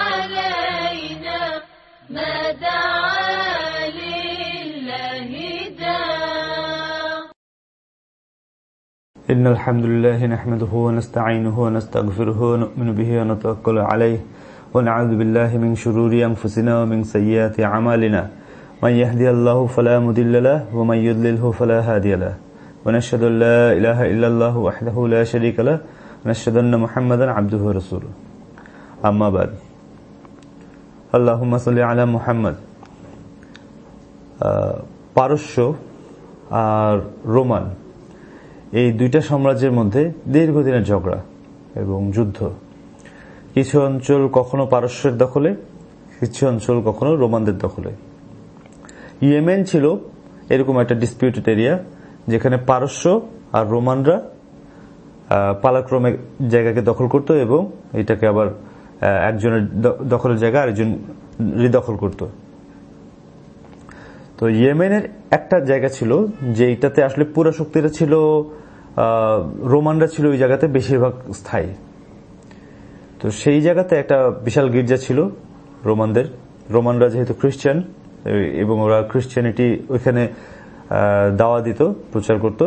علينا ما دعا لله داع. إن الحمد لله نحمده ونستعينه ونستغفره ونؤمن به ونتوكل عليه ونعوذ بالله من شرور أنفسنا ومن سيئات أعمالنا. من يهدي الله فلا مضل له ومن يضلله فلا هادي له. ونشهد أن لا إله إلا الله وحده لا شريك له. ونشهد أن محمدا عبده ورسوله. أما بعد اللهم صل على محمد আহ, পারস্য আর রোমান এই দুইটা সাম্রাজ্যের মধ্যে দীর্ঘদিনের ঝগড়া এবং যুদ্ধ কিছু অঞ্চল কখনো পারস্যের দখলে কিছু অঞ্চল কখনো রোমানদের দখলে ইয়েমেন ছিল এরকম একটা ডিসপিউটেড এরিয়া যেখানে পারস্য আর রোমানরা আহ, পালাক্রমে জায়গাকে দখল করত এবং এটাকে আবার আহ, একজনের দখলের জায়গা আরেকজন রিদখল করত। তো ইয়েমেনের একটা জায়গা ছিল যে এটাতে আসলে পুরা শক্তিটা ছিল রোমানরা ছিল ওই জায়গাতে বেশিরভাগ স্থায়ী। তো সেই জায়গাতে একটা বিশাল গির্জা ছিল রোমানদের। রোমানরা যেহেতু খ্রিস্টান, এবং ওরা খ্রিস্টানিটি ওইখানে দাওয়া দিত, প্রচার করত।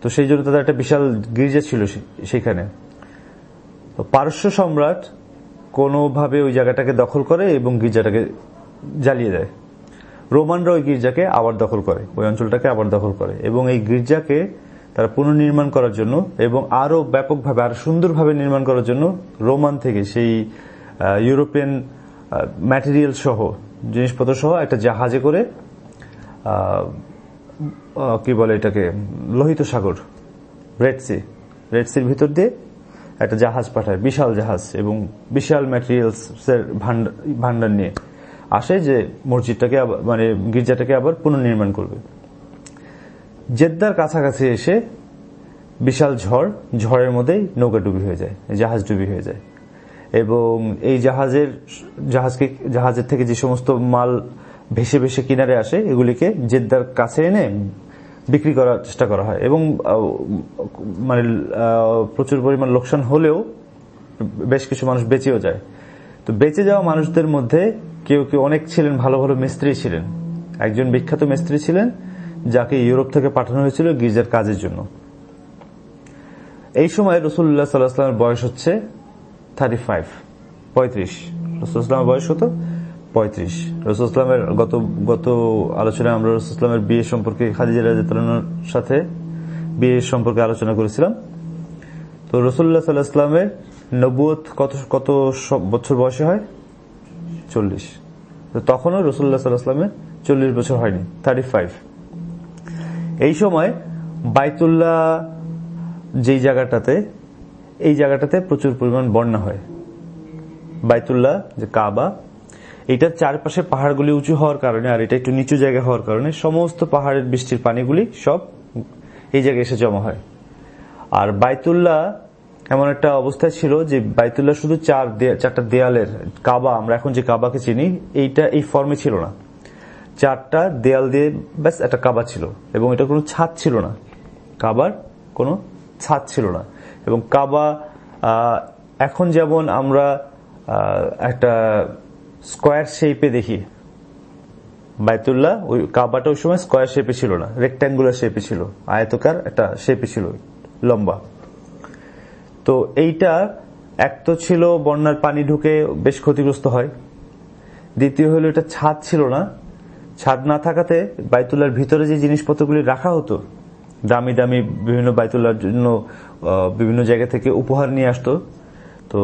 তো সেই জন্য তাদের একটা বিশাল গির্জা ছিল সেখানে। তো পারস্য সম্রাট কোনোভাবে ওই জায়গাটাকে দখল করে এবং গির্জাটাকে জ্বালিয়ে দেয়। রোমানরা ওই গির্জাকে আবার দখল করে, ওই অঞ্চলটাকে আবার দখল করে এবং এই গির্জাকে তারা পুনর্নির্মাণ করার জন্য এবং আরও ব্যাপকভাবে আরও সুন্দরভাবে নির্মাণ করার জন্য রোমান থেকে সেই ইউরোপিয়ান ম্যাটেরিয়াল সহ, জিনিসপত্র সহ একটা জাহাজে করে কি বলে এটাকে, লোহিত সাগর রেড সি রেড সির ভিতর দিয়ে একটা জাহাজ পাঠায়, বিশাল জাহাজ এবং বিশাল ম্যাটেরিয়ালস এর ভান্ডার নিয়ে আসে যে মসজিদটাকে মানে গির্জাটাকে আবার পুনর্নির্মাণ করবে। জেদ্দার কাছাকাছি এসে বিশাল ঝড়, ঝড়ের মধ্যেই নৌকা ডুবি হয়ে যায়, জাহাজ ডুবি হয়ে যায়। এবং এই জাহাজের জাহাজকে জাহাজের থেকে যে সমস্ত মাল ভেসে ভেসে কিনারে আসে, এগুলিকে জেদ্দার কাছে এনে বিক্রি করার চেষ্টা করা হয়। এবং মানে প্রচুর পরিমাণ লোকসান হলেও বেশ কিছু মানুষ বেঁচেও যায়। তো বেঁচে যাওয়া মানুষদের মধ্যে কেউ কেউ অনেক ছিলেন, ভালো ভালো মিস্ত্রি ছিলেন। একজন বিখ্যাত মিস্ত্রি ছিলেন, যাকে ইউরোপ থেকে পাঠানো হয়েছিল গির্জার কাজের জন্য। এই সময় রসুল্লাহ সাল্লাহামের বয়স হচ্ছে থার্টি ফাইভ পঁয়ত্রিশ রসুলামের বয়স হতো পঁয়ত্রিশ। রসুলামের গত গত আলোচনায় আমরা রসুলামের বিয়ে সম্পর্কে খাদিজা রাজার সাথে বিয়ে সম্পর্কে আলোচনা করেছিলাম। তো রসুল্লাহ সাল্লাহ ইসলামের নবুয়ত কত কত বছর বয়সে হয়? চল্লিশ। তো তখনও রসুল্লাহ সাল্লাহ ইসলামের চল্লিশ বছর হয়নি থার্টি ফাইভ এই সময় বাইতুল্লাহ যেই জায়গাটাতে, এই জায়গাটাতে প্রচুর পরিমাণ বন্যা হয়। বাইতুল্লাহ যে কাবা এটার চারপাশে পাহাড়গুলি উঁচু হওয়ার কারণে আর এটা একটু নিচু জায়গা হওয়ার কারণে সমস্ত পাহাড়ের বৃষ্টির পানিগুলি সব এই জায়গায় এসে জমা হয়। আর বাইতুল্লাহ এমন একটা অবস্থায় ছিল যে বাইতুল্লাহ শুধু চার চারটা দেয়ালের, কাবা, আমরা এখন যে কাবাকে চিনি, এইটা এই ফর্মে ছিল না। চারটা দেয়াল দিয়ে ব্যাস একটা কাবা ছিল এবং এটা কোনো ছাদ ছিল না। কাবার কোনো ছাদ ছিল না। এবং কাবা এখন যেমন আমরা একটা স্কোয়ার শেপে দেখি। বাইতুল্লাহ, ওই কাবাটা ওই সময় স্কোয়ার শেপে ছিল না রেক্ট্যাঙ্গুলার শেপে ছিল। আয়তকার একটা শেপে ছিল, লম্বা। তো এইটা, এক তো ছিল বন্যার পানি ঢুকে বেশ ক্ষতিগ্রস্ত হয়। দ্বিতীয় হলো এটা ছাদ ছিল না। ছাদ না থাকাতে বাইতুল্লার ভিতরে যে জিনিসপত্রগুলি রাখা হতো, দামি দামি বিভিন্ন বাইতুল্লার জন্য বিভিন্ন জায়গা থেকে উপহার নিয়ে আসতো, তো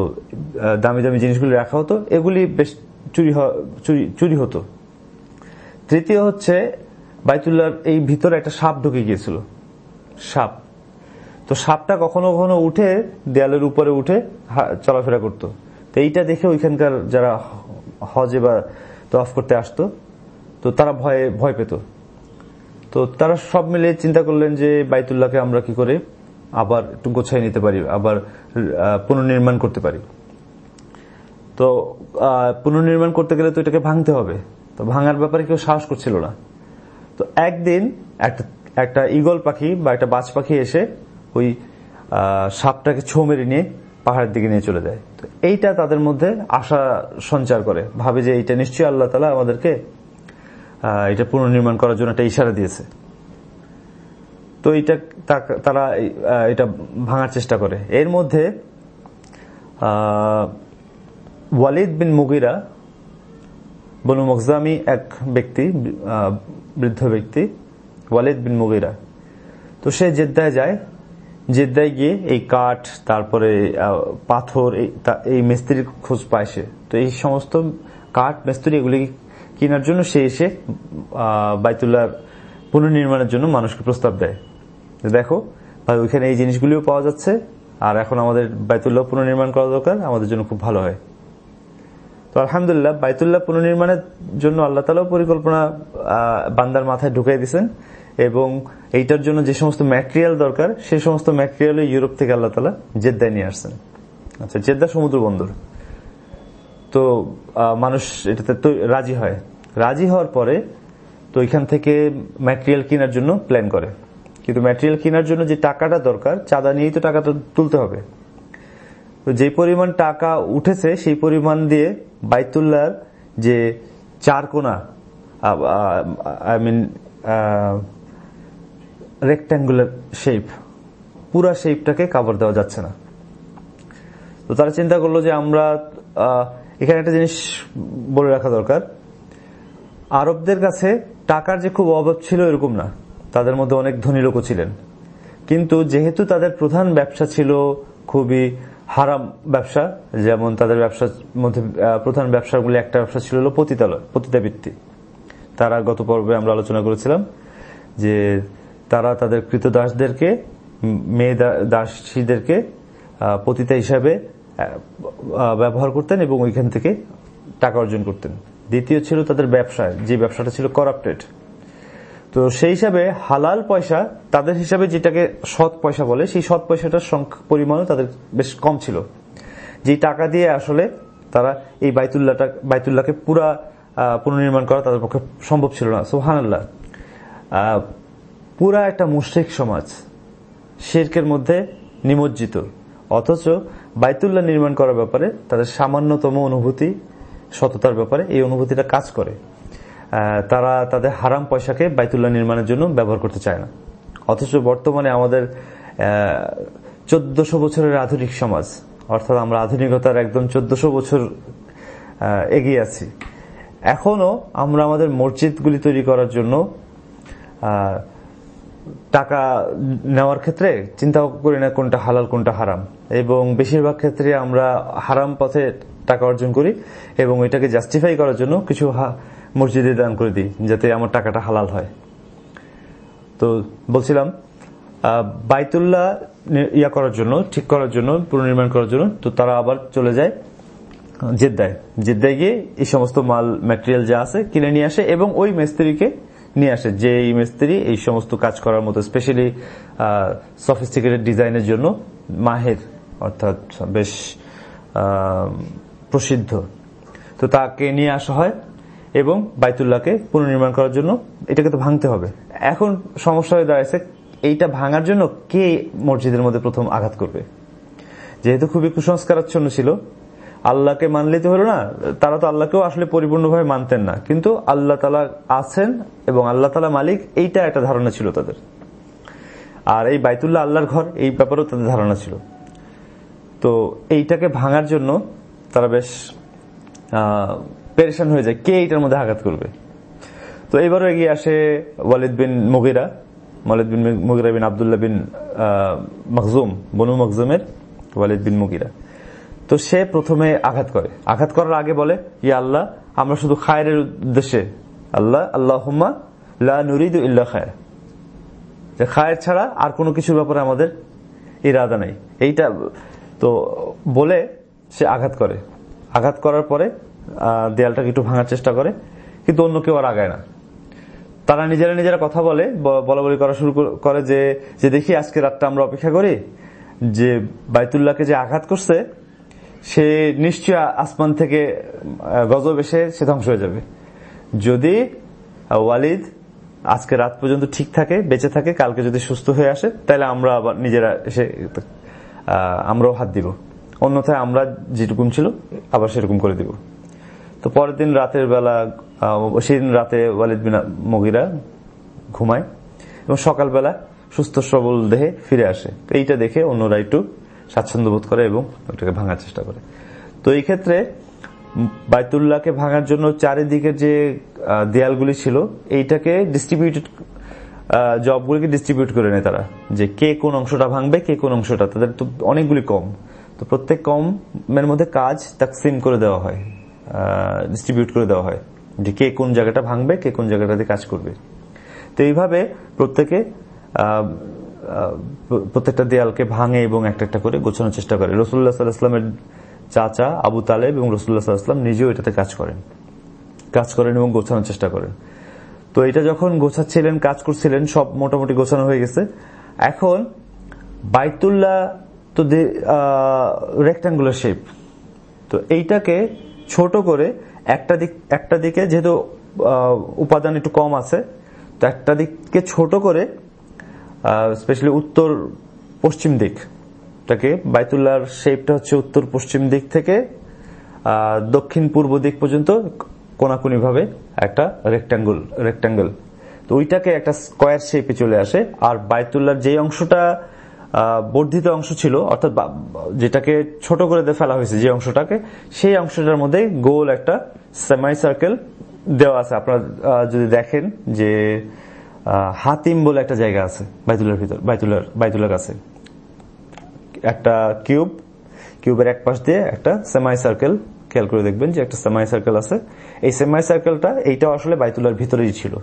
দামি দামি জিনিসগুলি রাখা হতো, এগুলি বেশ চুরি চুরি- হতো। তৃতীয় হচ্ছে বাইতুল্লার এই ভিতরে একটা সাপ ঢুকে গিয়েছিল। সাপ। তো সাপটা কখনো কখনো উঠে, দেয়ালের উপরে উঠে চলাফেরা করতো। তো এইটা দেখে ওইখানকার যারা হজে বা তফ করতে আসতো, তো তারা ভয়ে, ভয় পেত। তো তারা সব মিলে চিন্তা করলেন যে বাইতুল্লাহকে আমরা কি করে আবার একটু গোছাই নিতে পারি, আবার পুনর্নির্মাণ করতে পারি। তো পুনর্নির্মাণ করতে গেলে তো এটাকে ভাঙতে হবে। তো ভাঙার ব্যাপারে কেউ সাহস করছিল না। তো একদিন একটা একটা ইগল পাখি বা একটা বাজ পাখি এসে ওই সাপটাকে ছো মেরে নিয়ে পাহাড়ের দিকে নিয়ে চলে যায়। তো এইটা তাদের মধ্যে আশা সঞ্চার করে। ভাবে যে এইটা নিশ্চয়ই আল্লাহ তালা আমাদেরকে এটা পুনর্নির্মাণ করার জন্য একটা ইশারা দিয়েছে। তো এটা তারা এটা ভাঙার চেষ্টা করে। এর মধ্যে ওয়ালিদ বিন মুগিরা বনু মকজামি এক ব্যক্তি বৃদ্ধ ব্যক্তি ওয়ালিদ বিন মুগিরা। তো সে জেদ্দায় যায়। জেদ্দায় গিয়ে এই কাঠ তারপরে পাথর এই- মিস্ত্রির খোঁজ পায় সে। তো এই সমস্ত কাঠ মিস্ত্রি এগুলি কেনার জন্য সে এসে আহ, বাইতুল্লাহর পুনর্নির্মাণের জন্য মানুষকে প্রস্তাব দেয়। দেখো ওইখানে এই জিনিসগুলিও পাওয়া যাচ্ছে আর এখন আমাদের বাইতুল্লাহ পুনর্নির্মাণ করা দরকার আমাদের জন্য খুব ভালো হয়। তো আলহামদুলিল্লাহ, বাইতুল্লাহ পুনর্নির্মাণের জন্য আল্লাহ তালাও পরিকল্পনা বান্দার মাথায় ঢুকাই দিয়েছেন এবং এইটার জন্য যে সমস্ত ম্যাটেরিয়াল দরকার সেই সমস্ত ম্যাটেরিয়াল ইউরোপ থেকে আল্লাহ তালা জেদ্দায় নিয়ে আসছেন। আচ্ছা জেদ্দা সমুদ্র বন্দর। তো মানুষ এটাতে রাজি হয়। রাজি হওয়ার পরে তো এখান থেকে ম্যাটেরিয়াল কেনার জন্য প্ল্যান করে। কিন্তু ম্যাটেরিয়াল কেনার জন্য যে টাকাটা দরকার, চাঁদা নিয়েই তো টাকাটা তুলতে হবে। তো যে পরিমাণ টাকা উঠেছে, সেই পরিমাণ দিয়ে বাইতুল্লাহর যে চার কোনা আই মিন রেক্ট্যাঙ্গুলার শেপ পুরা শেপটাকে কাভার দেওয়া যাচ্ছে না। তো তারা চিন্তা করল যে আমরা এখানে একটা জিনিস বলে রাখা দরকার। আরবদের কাছে টাকার যে খুব অভাব ছিল এরকম না। তাদের মধ্যে অনেক ধনী লোকও ছিলেন। কিন্তু যেহেতু তাদের প্রধান ব্যবসা ছিল খুবই হারাম ব্যবসা, যেমন তাদের ব্যবসার মধ্যে প্রধান ব্যবসাগুলি একটা ব্যবসা ছিল হলো পতিতালয়, পতিতাবৃত্তি। তারা গত পর্বে আমরা আলোচনা করেছিলাম যে তারা তাদের কৃতদাসদেরকে দাসদেরকে মেয়ে দাসীদেরকে পতিতা হিসাবে ব্যবহার করতেন এবং ওইখান থেকে টাকা অর্জন করতেন। দ্বিতীয় ছিল তাদের ব্যবসা, যে ব্যবসাটা ছিল করাপ্টেড তো সেই হিসাবে হালাল পয়সা তাদের হিসাবে যেটাকে সৎ পয়সা বলে, সেই সৎ পয়সাটার পরিমাণও তাদের বেশ কম ছিল। যে টাকা দিয়ে আসলে তারা এই বাইতুল্লাহটা, বাইতুল্লাহকে পুরা পুনর্নির্মাণ করা তাদের পক্ষে সম্ভব ছিল না। সোহানাল্লাহ পুরা একটা মুশ্রিক সমাজ, শেরকের মধ্যে নিমজ্জিত। অথচ বাইতুল্লাহ নির্মাণ করার ব্যাপারে তাদের সামান্যতম অনুভূতি, সততার ব্যাপারে এই অনুভূতিটা কাজ করে। তারা তাদের হারাম পয়সাকে বাইতুল্লাহ নির্মাণের জন্য ব্যবহার করতে চায় না। অথচ বর্তমানে আমাদের চোদ্দশো বছরের আধুনিক সমাজ, অর্থাৎ আমরা আধুনিকতার একদম চোদ্দশো বছর এগিয়ে আছি। এখনও আমরা আমাদের মসজিদগুলি তৈরি করার জন্য টাকা নেওয়ার ক্ষেত্রে চিন্তা করি না কোনটা হালাল, কোনটা হারাম। এবং বেশিরভাগ ক্ষেত্রে আমরা হারাম পথে টাকা অর্জন করি এবং এটাকে জাস্টিফাই করার জন্য কিছু মসজিদে দান করে দিই, যাতে আমার টাকাটা হালাল হয়। তো বলছিলাম বাইতুল্লাহ ইয়া করার জন্য, ঠিক করার জন্য, পুনর্নির্মাণ করার জন্য, তো তারা আবার চলে যায় জেদ্দায়। জেদ্দায় গিয়ে এই সমস্ত মাল ম্যাটেরিয়াল যা আছে কিনে নিয়ে আসে এবং ওই মিস্ত্রিকে নিয়ে আসে, যে এই মিস্ত্রি এই সমস্ত কাজ করার মতো স্পেশালি সফিস্টিকেটেড ডিজাইনের জন্য মাহের, অর্থাৎ বেশ প্রসিদ্ধ। তো তাকে নিয়ে আসা হয়। এবং বাইতুল্লাহকে পুনর্নির্মাণ করার জন্য এটাকে তো ভাঙতে হবে। এখন সমস্যা হয়ে দাঁড়াচ্ছে এইটা ভাঙার জন্য কে মসজিদের মধ্যে প্রথম আঘাত করবে? যেহেতু খুবই কুসংস্কারাচ্ছন্ন ছিল, আল্লাহকে মানলেই তো হলো না, তারা তো আল্লাহকেও আসলে পরিপূর্ণভাবে মানতেন না। কিন্তু আল্লাহ তালা আছেন এবং আল্লাহ তালা মালিক, এইটা একটা ধারণা ছিল তাদের। আর এই বাইতুল্লাহ আল্লাহর ঘর, এই ব্যাপারেও তাদের ধারণা ছিল। তো এইটাকে ভাঙার জন্য তারা বেশ পেরেশান হয়ে যায়, কে এটার মধ্যে আঘাত করবে? তো এবারও এগিয়ে আসে ওয়ালিদ বিন মুগিরা, ওয়ালিদ বিন মুগিরা বিন আবদুল্লাহ বিন মখজুম, বনু মখজুমের ওয়ালিদ বিন মুগিরা। তো সে প্রথমে আঘাত করে। আঘাত করার আগে বলে, ইয়া আল্লাহ, আমরা শুধু খায়ের উদ্দেশ্যে, আল্লাহ আল্লাহ লা নুরিদু ইল্লা খায় যে খায়ের ছাড়া আর কোনো কিছুর ব্যাপারে আমাদের ইরাদা নেই। এইটা, তো বলে সে আঘাত করে। আঘাত করার পরে দেয়ালটাকে একটু ভাঙার চেষ্টা করে, কিন্তু অন্য কেউ আর আগায় না। তারা নিজেরা নিজেরা কথা বলে বলা বলি করা শুরু করে যে যে দেখি আজকে রাতটা আমরা অপেক্ষা করি, যে বাইতুল্লাহকে যে আঘাত করছে, সে নিশ্চয় আসমান থেকে গজব এসে সে ধ্বংস হয়ে যাবে। যদি ওয়ালিদ আজকে রাত পর্যন্ত ঠিক থাকে, বেঁচে থাকে, কালকে যদি সুস্থ হয়ে আসে, তাহলে আমরা আবার নিজেরা এসে আমরাও হাত দিব। অন্যথায় আমরা যেরকম ছিল, আবার সেরকম করে দিব। তো পরের দিন রাতের বেলা সেদিন রাতে ওয়ালিদ বিন মগিরা ঘুমায় এবং সকালবেলা সুস্থ সবল দেহে ফিরে আসে। তো এইটা দেখে অন্যরা একটু স্বাচ্ছন্দ্য বোধ করে এবং ওটাকে ভাঙার চেষ্টা করে। তো এই ক্ষেত্রে বাইতুল্লাহকে ভাঙার জন্য চারিদিকের যে দেয়ালগুলি ছিল, এইটাকে ডিস্ট্রিবিউটেড জবগুলিকে ডিস্ট্রিবিউট করে নেয় তারা। যে কে কোন অংশটা ভাঙবে, কে কোন অংশটা, তাদের তো অনেকগুলি কম। তো প্রত্যেক কমের মধ্যে কাজ তাকসিম করে দেওয়া হয়। ডিস্ট্রিবিউট করে দেওয়া হয় যে কে কোন জায়গাটা ভাঙবে, কে কোন জায়গাটাতে কাজ করবে। তো এইভাবে প্রত্যেকে প্রত্যেকটা দেয়ালকে ভাঙে এবং একটা একটা করে গোছানোর চেষ্টা করে। রসুল্লাহ সাল্লাহামের চাচা আবু তালেব এবং রসুল্লাহ সাল্লাহাম নিজেও এটাতে কাজ করেন। কাজ করেন এবং গোছানোর চেষ্টা করেন। তো এটা যখন গোছাচ্ছিলেন, কাজ করছিলেন, সব মোটামুটি গোছানো হয়ে গেছে। এখন বাইতুল্লাহ তো রেক্টাঙ্গুলার শেপ তো এইটাকে ছোট করে একটা দিক, একটা দিকে যেহেতু উপাদান একটু কম আছে, তো একটা দিককে ছোট করে স্পেশালি উত্তর পশ্চিম দিক টাকে বাইতুল্লাহর শেপটা হচ্ছে উত্তর পশ্চিম দিক থেকে দক্ষিণ পূর্ব দিক পর্যন্ত কোনাকুনি ভাবে একটা রেক্টাঙ্গুল রেক্টাঙ্গেল তো ওইটাকে একটা স্কোয়ার শেপে চলে আসে, আর বাইতুল্লাহর যে অংশটা বর্ধিত অংশ ছিল, অর্থাৎ যেটাকে ছোট করে ফেলা হয়েছে, যে অংশটাকে, সেই অংশটার মধ্যে গোল একটা সেমাই সার্কেল দেওয়া আছে। আপনারা যদি দেখেন যে হাতিম বলে একটা জায়গা আছে বাইতুল্লার ভিতর বাইতুল্লার বাইতুল্লার কাছে একটা কিউব কিউবের এক পাশ দিয়ে একটা সেমাই সার্কেল খেয়াল করে দেখবেন যে একটা সেমাই সার্কেল আছে। এই সেমাই সার্কেলটা এইটা আসলে বাইতুলার ভিতরেই ছিল।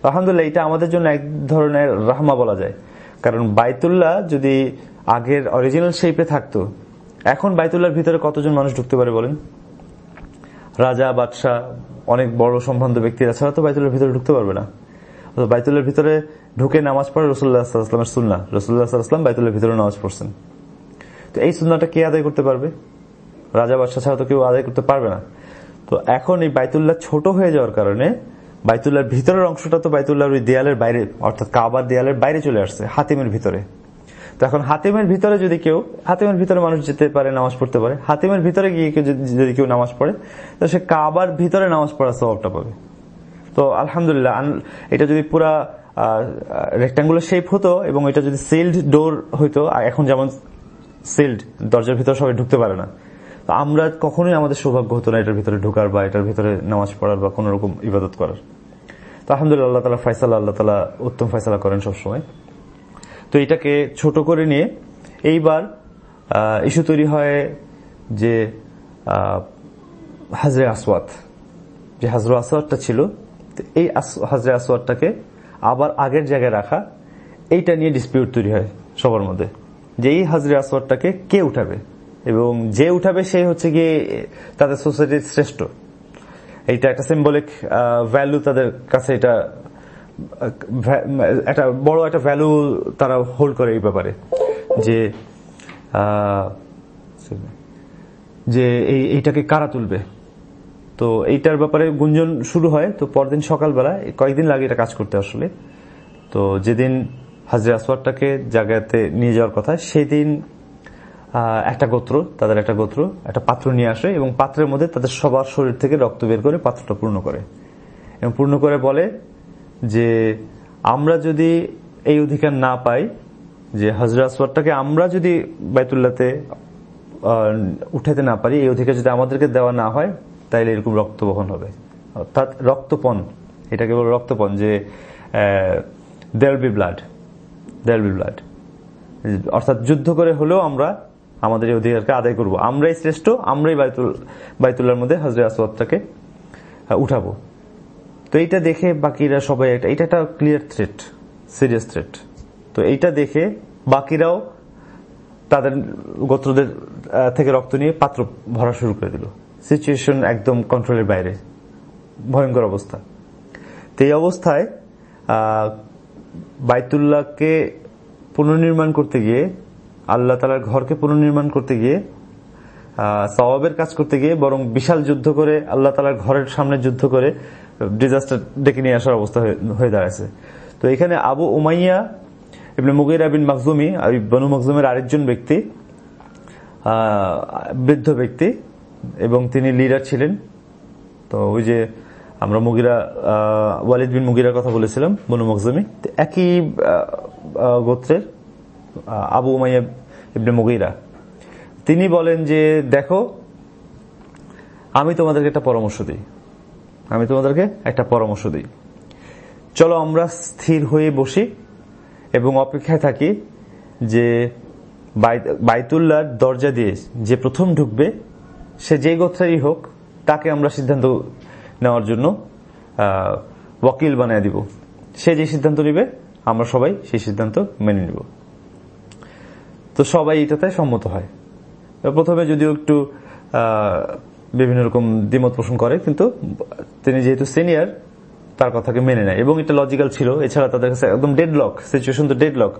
তো আলহামদুলিল্লাহ এটা আমাদের জন্য এক ধরনের রাহমা বলা যায়। কারণ বাইতুল্লাহ যদি আগের অরিজিনাল শেপে থাকতো, এখন বাইতুল্লাহর ভিতরে কতজন মানুষ ঢুকতে পারে বলেন? রাজা, বাদশাহ, অনেক বড় সম্ভ্রান্ত ব্যক্তিরা ছাড়া তো বাইতুল্লার ভিতরে ঢুকতে পারবে না। বাইতুল্লার ভিতরে ঢুকে নামাজ পড়ে রসুল্লাহ সাল্লামের সুন্না রসুল্লাহ সাল্লাম বাইতুল্লার ভিতরে নামাজ পড়ছেন। তো এই সুন্নাটা কে আদায় করতে পারবে? রাজা, বাদশাহ ছাড়া তো কেউ আদায় করতে পারবে না। তো এখন এই বাইতুল্লাহ ছোট হয়ে যাওয়ার কারণে বাইতুল্লাহর ভিতরের অংশটা তো বাইতুল্লাহর ওই দেয়ালের বাইরে, অর্থাৎ কাবার দেয়ালের বাইরে চলে আসছে, হাতিমের ভিতরে। তো এখন হাতিমের ভিতরে যদি কেউ, হাতিমের ভিতরে মানুষ যেতে পারে, নামাজ পড়তে পারে, হাতিমের ভিতরে গিয়ে যদি- কেউ নামাজ পড়ে, তো সে কাবার ভিতরে নামাজ পড়ার স্বভাবটা পাবে। তো আলহামদুলিল্লাহ এটা যদি পুরা রেক্টাঙ্গুলার শেপ হতো এবং এটা যদি সিল্ড ডোর হইতো এখন যেমন সিল্ড দরজার ভিতরে সবাই ঢুকতে পারে না, তো আমরা কখনোই আমাদের সৌভাগ্য হতো না এটার ভিতরে ঢোকার বা এটার ভিতরে নামাজ পড়ার বা কোন রকম ইবাদত করার। তো আলহামদুলিল্লাহ আল্লাহ তালা ফয়সালা, আল্লাহ তালা উত্তম ফয়সালা করেন সবসময়। তো এটাকে ছোট করে নিয়ে এইবার ইস্যু তৈরি হয় যে হাজরে আসওয়াত যে হাজরা আসওয়াতটা ছিল এই হাজরে আসওয়াতটাকে আবার আগের জায়গায় রাখা, এইটা নিয়ে ডিসপিউট তৈরি হয় সবার মধ্যে, যে এই হাজরে আসওয়াতটাকে কে উঠাবে? এবং যে উঠাবে সে হচ্ছে গিয়ে তাদের সোসাইটির শ্রেষ্ঠ। এইটা একটা সিম্বলিক ভ্যালু তাদের কাছে এটা একটা বড় একটা ভ্যালু তারা হোল্ড করে এই ব্যাপারে। যে যে এই, এইটাকে কারা তুলবে? তো এইটার ব্যাপারে গুঞ্জন শুরু হয়, তো পরদিন সকালবেলা, কয়েকদিন লাগে এটা কাজ করতে আসলে। তো যেদিন হাজরে আসওয়ারটাকে জায়গাতে নিয়ে যাওয়ার কথা সেদিন একটা গোত্র, তাদের একটা গোত্র, একটা পাত্র নিয়ে আসে এবং পাত্রের মধ্যে তাদের সবার শরীর থেকে রক্ত বের করে পাত্রটা পূর্ণ করে। এবং পূর্ণ করে বলে যে, আমরা যদি এই অধিকার না পাই, যে হজরা আসওয়ারটাকে আমরা যদি বাইতুল্লাতে উঠাতে না পারি, এই অধিকার যদি আমাদেরকে দেওয়া না হয়, তাইলে এরকম রক্ত বহন হবে। অর্থাৎ রক্তপণ এটা কেবল রক্তপণ যে দেয়াল বি ব্লাড দেয়াল বি ব্লাড অর্থাৎ যুদ্ধ করে হলেও আমরা আমাদের এই অধিকারকে আদায় করব। আমরাই শ্রেষ্ঠ, আমরাই বাইতুল বাইতুল্লার মধ্যে হজরে আসওয়াদটাকে উঠাবো। তো এইটা দেখে বাকিরা সবাই একটা এটা একটা ক্লিয়ার থ্রেট সিরিয়াস থ্রেট তো এইটা দেখে বাকিরাও তাদের গোত্রদের থেকে রক্ত নিয়ে পাত্র ভরা শুরু করে দিল। সিচুয়েশন একদম কন্ট্রোলের বাইরে। ভয়ঙ্কর অবস্থা। তো এই অবস্থায় বাইতুল্লাহকে পুনর্নির্মাণ করতে গিয়ে আল্লাহ তালার ঘরকে পুনর্নির্মাণ করতে গিয়ে সওয়াবের কাজ করতে গিয়ে বরং বিশাল যুদ্ধ করে আল্লাহ তালার ঘরের সামনে যুদ্ধ করে ডিজাস্টার ডেকে নিয়ে আসার অবস্থা হয়ে- দাঁড়াচ্ছে তো এখানে Abu Umayya ibn Mughira bin Makhzumi Banu মখজুমের আরেকজন ব্যক্তি বৃদ্ধ ব্যক্তি এবং তিনি লিডার ছিলেন। তো ওই যে আমরা মুগিরা ওয়ালিদ বিন মুগিরার কথা বলেছিলাম, বনু মখজুমি। তো একই গোত্রের আবু উমাইয়া ইবনে মুগিরা। তিনি বলেন যে, দেখো, আমি তোমাদেরকে একটা পরামর্শ দিই। আমি তোমাদেরকে একটা পরামর্শ দিই। চলো আমরা স্থির হয়ে বসি এবং অপেক্ষায় থাকি যে বাই- বাইতুল্লাহর দরজা দিয়ে যে প্রথম ঢুকবে, সে যে গোত্রেরই হোক, তাকে আমরা সিদ্ধান্ত নেওয়ার জন্য ওয়াকিল বানিয়ে দিব। সে যে সিদ্ধান্ত নিবে, আমরা সবাই সেই সিদ্ধান্ত মেনে নিব। তো সবাই এটাতে সম্মত হয়। প্রথমে যদিও একটু বিভিন্ন রকম দ্বিমত পোষণ করে, কিন্তু তিনি যেহেতু সিনিয়র, তার কথাকে মেনে নেয়। এবং এটা লজিক্যাল ছিল, এছাড়া তাদের কাছে একদম ডেডলক সিচুয়েশন তো ডেডলক।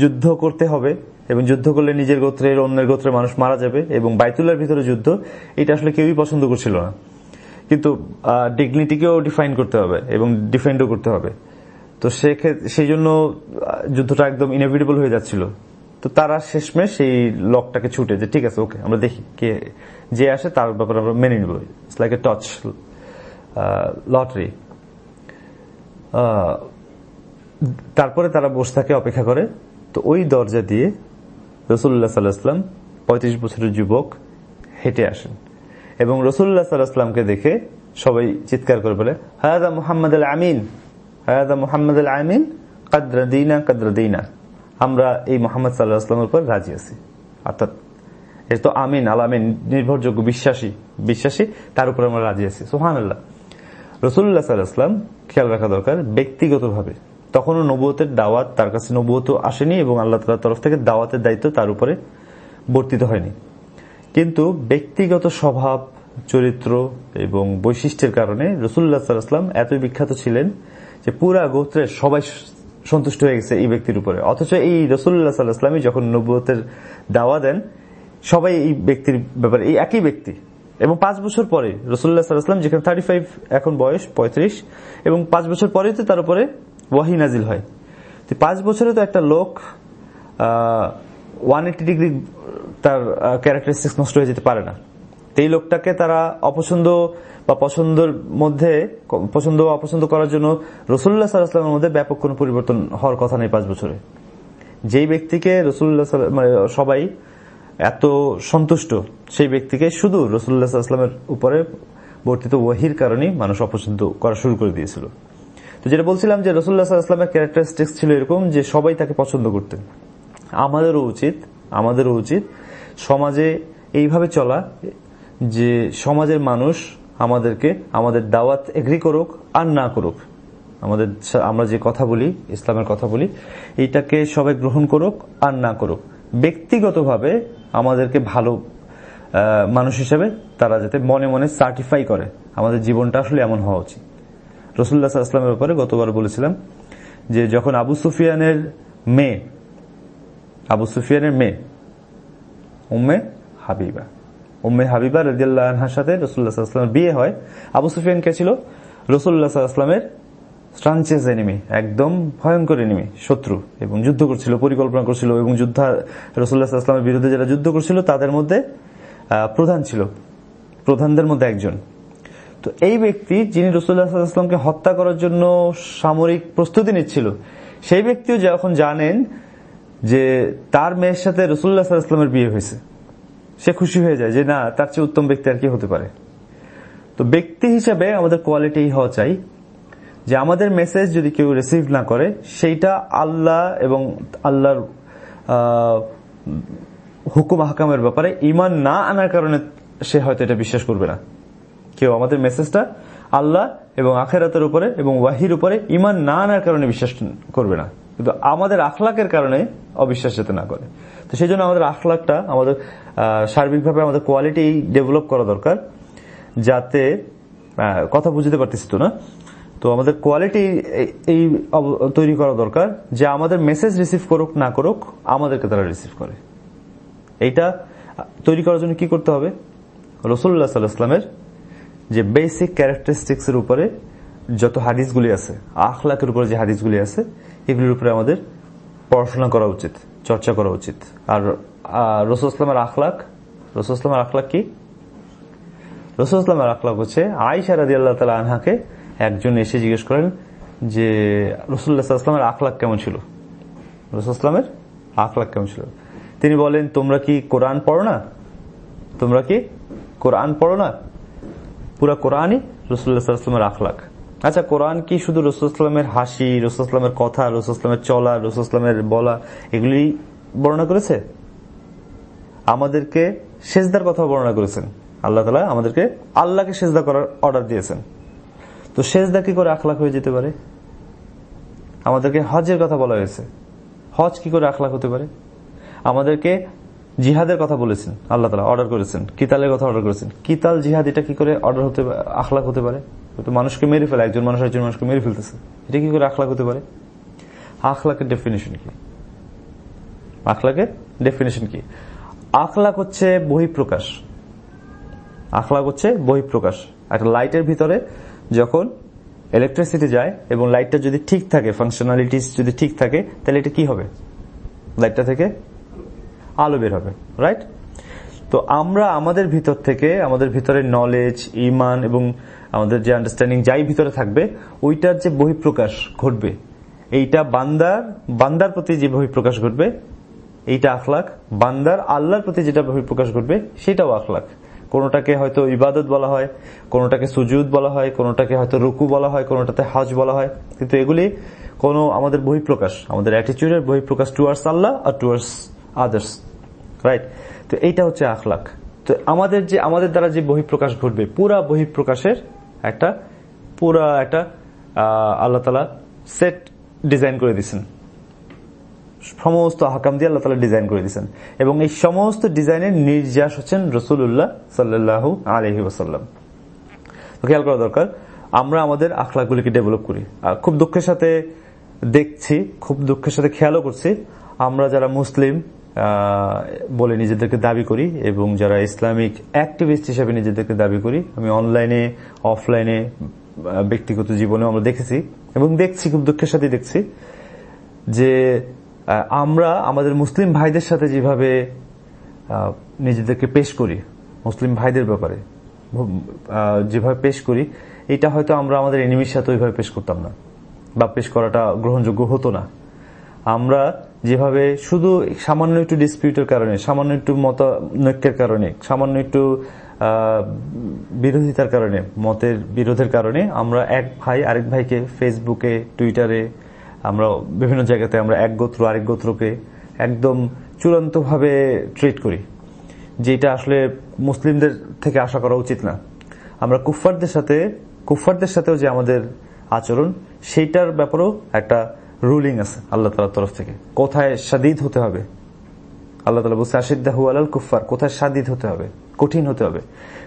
যুদ্ধ করতে হবে, এবং যুদ্ধ করলে নিজের গোত্রের অন্যের গোত্রের মানুষ মারা যাবে, এবং বাইতুল্লার ভিতরে যুদ্ধ, এটা আসলে কেউই পছন্দ করছিল না। কিন্তু ডিগনিটিকেও ডিফাইন করতে হবে, এবং ডিফেন্ডও করতে হবে। তো সেক্ষেত্রে সেই জন্য যুদ্ধটা একদম ইনএভিটেবল হয়ে যাচ্ছিল। তো তারা শেষমেশ সেই লকটাকে ছুটে যে, ঠিক আছে, ওকে, আমরা দেখি কে, যে আসে তার ব্যাপারে আমরা মেনে নিব। It's like a touch lottery তারপরে তারা বসে থাকে, অপেক্ষা করে। তো ওই দরজা দিয়ে রসুল্লাহ সাল্লাহাম পঁয়ত্রিশ বছরের যুবক হেঁটে আসেন এবং রসুল্লাহ সাল্লাহামকে দেখে সবাই চিৎকার করে বলে হায়াদা মোহাম্মদ আল আমিন হায়াদা মোহাম্মদ আল আমিন, কাদ্রা দিনা কাদ্রা দিনা। আমরা এই মোহাম্মদ সাল্লাহ আসলামের উপর রাজি আছি। অর্থাৎ এর তো আমিন আল আমিন নির্ভরযোগ্য বিশ্বাসী বিশ্বাসী, তার উপর আমরা রাজি আছি। সোহান আল্লাহ রসুল্লাহ সাল্লাহাম খেয়াল রাখা দরকার, ব্যক্তিগতভাবে তখনও নবুয়তের দাওয়াত, তার কাছে নবুয়ত আসেনি এবং আল্লাহ তালার তরফ থেকে দাওয়াতের দায়িত্ব তার উপরে বর্তিত হয়নি। কিন্তু ব্যক্তিগত স্বভাব, চরিত্র এবং বৈশিষ্ট্যের কারণে রসুল্লাহ সাল্লাহাম এতই বিখ্যাত ছিলেন যে পুরা গোত্রের সবাই সন্তুষ্ট হয়ে গেছে এই ব্যক্তির উপরে। অথচ এই রসুল্লাহ সাল্লাহামই যখন নবুয়তের দাওয়া দেন, সবাই এই ব্যক্তির ব্যাপারে, এই একই ব্যক্তি। এবং পাঁচ বছর পরে রসুল্লাহ সাল্লাহাম যেখানে থার্টি ফাইভ এখন বয়স, পঁয়ত্রিশ, এবং পাঁচ বছর পরেই তো তার উপরে ওয়াহি নাজিল হয়। তো পাঁচ বছরে তো একটা লোক ওয়ান এইটি ডিগ্রি তার ক্যারেক্টারিস্টিক্স নষ্ট হয়ে যেতে পারে না। এই লোকটাকে তারা অপছন্দ বা পছন্দের মধ্যে, পছন্দ অপছন্দ করার জন্য রসুল্লাহ সাল্লাহামের মধ্যে ব্যাপক কোনো পরিবর্তন হওয়ার কথা নেই পাঁচ বছরে। যেই ব্যক্তিকে রসুল্লাহ মানে সবাই এত সন্তুষ্ট, সেই ব্যক্তিকে শুধু রসুল্লাহ আসলামের উপরে বর্তিত ওয়াহির কারণেই মানুষ অপছন্দ করা শুরু করে দিয়েছিল। তো যেটা বলছিলাম যে রসুল্লাহ আসলামের ক্যারেক্টারিস্টিক্স ছিল এরকম যে সবাই তাকে পছন্দ করতেন। আমাদেরও উচিত আমাদেরও উচিত সমাজে এইভাবে চলা যে সমাজের মানুষ আমাদেরকে, আমাদের দাওয়াত এগ্রি করুক আর না করুক। আমাদের আমরা যে কথা বলি, ইসলামের কথা বলি, এইটাকে সবাই গ্রহণ করুক আর না করুক। ব্যক্তিগতভাবে আমাদেরকে ভালো মানুষ হিসেবে তারা যাতে মনে মনে সার্টিফাই করে আমাদের জীবনটা আসলে এমন হওয়া উচিত। রসুল্লাহ ইসলামের ব্যাপারে গতবার বলেছিলাম যে যখন আবু সুফিয়ানের মেয়ে, আবু সুফিয়ানের মেয়ে, উম্মে হাবিবা উম্মে হাবিবা রাজিয়াল্লাহার সাথে রসুল্লাহ সাল্লামের বিয়ে হয়। আবু সুফিয়ান কে ছিল? রসুল্লাহ সাল্লামের স্ট্রাঞ্চেস এনিমি একদম ভয়ঙ্কর এনিমি শত্রু, এবং যুদ্ধ করছিল, পরিকল্পনা করছিল, এবং যুদ্ধ রসুল্লাহ আসলামের বিরুদ্ধে যারা যুদ্ধ করছিল, তাদের মধ্যে প্রধান ছিল। প্রধানদের মধ্যে একজন। তো এই ব্যক্তি যিনি রসুল্লাহ আসলামকে হত্যা করার জন্য সামরিক প্রস্তুতি নিচ্ছিল, সেই ব্যক্তিও যখন জানেন যে তার মেয়ের সাথে রসুল্লাহ আসলামের বিয়ে হয়েছে সে খুশি হয়ে যায় যে, না, তার চেয়ে উত্তম ব্যক্তি আর কি হতে পারে? তো ব্যক্তি হিসাবে আমাদের কোয়ালিটি হওয়া চাই যে, আমাদের মেসেজ যদি কেউ রিসিভ না করে, সেইটা আল্লাহ এবং আল্লাহর হুকুম হাকামের ব্যাপারে ইমান না আনার কারণে সে হয়তো এটা বিশ্বাস করবে না। কেউ আমাদের মেসেজটা আল্লাহ এবং আখেরাতের উপরে এবং ওয়াহির উপরে ইমান না আনার কারণে বিশ্বাস করবে না। কিন্তু আমাদের আখলাকের কারণে অবিশ্বাস যাতে না করে। তো সেই জন্য আমাদের আখলাকটা, আমাদের সার্বিকভাবে আমাদের কোয়ালিটি ডেভেলপ করা দরকার, যাতে কথা বুঝতে পারতেছি তো না? তো আমাদের কোয়ালিটি এই তৈরি করা দরকার, যে আমাদের মেসেজ রিসিভ করুক, না করুক, আমাদেরকে তারা রিসিভ করে। এইটা, তৈরি করার জন্য কি করতে হবে? রসুল্লাহ সাল্লাহামের যে বেসিক ক্যারেক্টারিস্টিক্স এর উপরে যত হাদিসগুলি আছে, আখলাকের উপরে যে হাদিসগুলি আছে, এগুলির উপরে আমাদের পড়াশোনা করা উচিত। চর্চা করা উচিত। আর রসুল ইসলামের আখলাক, রসুল ইসলামের আখলাক কি? রসুল ইসলামের আখলাক হচ্ছে আইসা রাজি আল্লাহ তালা আনহাকে একজন এসে জিজ্ঞেস করেন যে, রসুল্লাহ আখলাক কেমন ছিল? রসুল ইসলামের আখলাক কেমন ছিল? তিনি বলেন, তোমরা কি কোরআন পড়ো না? তোমরা কি কোরআন পড়ো না? পুরা কোরআনই রসুল্লাহামের আখলাক। আচ্ছা কোরআন কি শুধু রসুলামের হাসি রসুলামের কথা রসুলামের চলা রসুলামের বলা, এগুলি বর্ণনা করেছে? আমাদেরকে সেজদার কথা বর্ণনা করেছেন। আল্লাহ তালা আমাদেরকে আল্লাহকে সেজদা করার অর্ডার দিয়েছেন। তো সেজদা কি করে আখলাক হয়ে যেতে পারে? আমাদেরকে হজের কথা বলা হয়েছে। হজ কি করে আখলাক হতে পারে? আমাদেরকে জিহাদের কথা বলেছেন। আল্লাহ তালা অর্ডার করেছেন। কিতালের কথা অর্ডার করেছেন। কিতাল জিহাদ এটা কি করে অর্ডার হতে, আখলাক হতে পারে? মানুষকে মেরে ফেলে, একজন মানুষ একজন মানুষকে মেরে ফেলতেছে। এটা কি করে আখলাক হতে পারে? আখলাকের ডেফিনেশন কি? আখলাকের ডেফিনেশন কি? আখলাক হচ্ছে বহিঃপ্রকাশ। আখলাক হচ্ছে বহিঃপ্রকাশ। একটা লাইটের ভিতরে যখন ইলেকট্রিসিটি যায় এবং লাইটটা যদি ঠিক থাকে ফাংশনালিটিস যদি ঠিক থাকে, তাহলে এটা কি হবে? লাইটটা থেকে আলো বের হবে রাইট তো আমরা আমাদের ভিতর থেকে, আমাদের ভিতরে নলেজ ইমান এবং আমাদের যে আন্ডারস্ট্যান্ডিং যাই ভিতরে থাকবে, ওইটার যে বহিঃপ্রকাশ ঘটবে, এইটা বান্দার বান্দার প্রতি যে বহিঃপ্রকাশ ঘটবে, এইটা আখলাক। বান্দার আল্লাহর প্রতি যেটা বহিঃপ্রকাশ ঘটবে, সেটাও আখলাক। কোনোটাকে হয়তো ইবাদত বলা হয়, কোনোটাকে সুজুদ বলা হয়, কোনোটাকে হয়তো রুকু বলা হয়, কোনোটাতে হজ বলা হয়। কিন্তু এগুলি কোনো আমাদের বহিঃপ্রকাশ, আমাদের অ্যাটিচিউডের বহিঃপ্রকাশ টুয়ার্ডস আল্লাহ আর টুয়ার্ডস আদার্স রাইট তো এইটা হচ্ছে আখলাক। তো আমাদের যে, আমাদের দ্বারা যে বহিঃপ্রকাশ ঘটবে, পুরা বহিঃপ্রকাশের একটা, পুরা একটা আল্লাহ তালা সেট ডিজাইন করে দিচ্ছেন সমস্ত হাকাম দিয়ে আল্লাহ তালা ডিজাইন করে দিচ্ছেন এবং এই সমস্ত ডিজাইনের নির্যাস হচ্ছেন রসুল্লাহ সাল্লাহ আলহি ওসাল্লাম খেয়াল করা দরকার, আমরা আমাদের আখলাগুলিকে ডেভেলপ করি। আর খুব দুঃখের সাথে দেখছি, খুব দুঃখের সাথে খেয়ালও করছি, আমরা যারা মুসলিম বলে নিজেদেরকে দাবি করি এবং যারা ইসলামিক অ্যাক্টিভিস্ট হিসেবে নিজেদেরকে দাবি করি, আমি অনলাইনে অফলাইনে ব্যক্তিগত জীবনে আমরা দেখেছি এবং দেখছি, খুব দুঃখের সাথে দেখছি যে আমরা আমাদের মুসলিম ভাইদের সাথে যেভাবে নিজেদেরকে পেশ করি, মুসলিম ভাইদের ব্যাপারে যেভাবে পেশ করি, এটা হয়তো আমরা আমাদের এনিমির সাথে ওইভাবে পেশ করতাম না বা পেশ করাটা গ্রহণযোগ্য হতো না। আমরা যেভাবে শুধু সামান্য একটু ডিসপিউটের কারণে, সামান্য একটু মতানৈক্যের কারণে, সামান্য একটু বিরোধিতার কারণে, মতের বিরোধের কারণে আমরা এক ভাই আরেক ভাইকে ফেসবুকে টুইটারে আমরা বিভিন্ন জায়গাতে আমরা এক গোত্র আরেক গোত্রকে একদম চূড়ান্তভাবে ট্রিট করি। যেটা আসলে মুসলিমদের থেকে আশা করা উচিত না। আমরা কুফফারদের সাথে, কুফফারদের সাথেও যে আমাদের আচরণ সেইটার ব্যাপারেও একটা রুলিং আছে আল্লাহ তালার তরফ থেকে। কোথায় সাদিদ হতে হবে? আল্লাহ তালা বলছে আশিদ্দাহু আলাল কুফার কোথায় সাদিদ হতে হবে? কঠিন হতে হবে।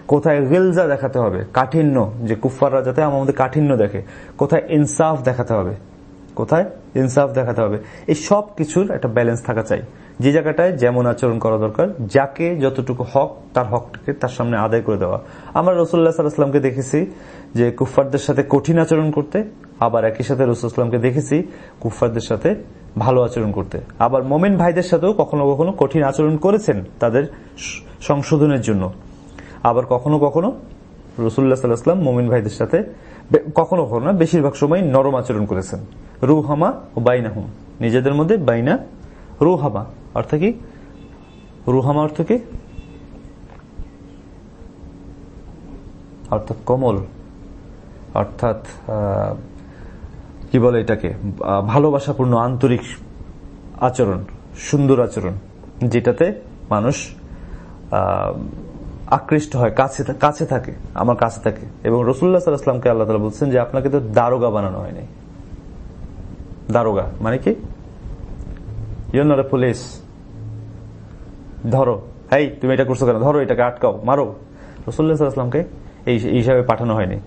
কোথায় গিলজা দেখাতে হবে? কাঠিন্য, যে কুফাররা যাতে আমাদের কাঠিন্য দেখে। কোথায় ইনসাফ দেখাতে হবে? কোথায় ইনসাফ দেখাতে হবে? এই সব কিছুর একটা ব্যালেন্স থাকা চাই। যে জায়গাটায় যেমন আচরণ করা দরকার, যাকে যতটুকু হক, তার হকটাকে তার সামনে আদায় করে দেওয়া। আমরা রসুল্লাহ সাল্লাহামকে দেখেছি যে কুফফারদের সাথে কঠিন আচরণ করতে আবার একই সাথে রসুলামকে দেখেছি কুফফারদের সাথে ভালো আচরণ করতে। আবার মোমেন ভাইদের সাথেও কখনো কখনো কঠিন আচরণ করেছেন তাদের সংশোধনের জন্য। আবার কখনো কখনো রসুল্লাহ সাল্লাহাম মোমিন ভাইদের সাথে কখনো কখনো না, বেশিরভাগ সময় নরম আচরণ করেছেন। রুহামা ও বাইনাহুম। নিজেদের মধ্যে বাইনা, রুহামা। অর্থ কি? রুহামা অর্থ কি? অর্থাৎ কমল। অর্থাৎ কি বলে এটাকে? ভালোবাসাপূর্ণ আন্তরিক আচরণ, সুন্দর আচরণ, যেটাতে মানুষ আকৃষ্ট হয়, কাছে কাছে থাকে, আমার কাছে থাকে। এবং রসুল্লাহ সাল্লাহামকে আল্লাহ তালা বলছেন যে, আপনাকে তো দারোগা বানানো হয়নি দারোগা মানে কি? ইউনার পুলিশ ধরো এই তুমি এটা করছ কেন? ধরো এটাকে আটকাও, মারো। রসুল্লাহ সাল্লাহামকে এই হিসাবে পাঠানো হয়নি।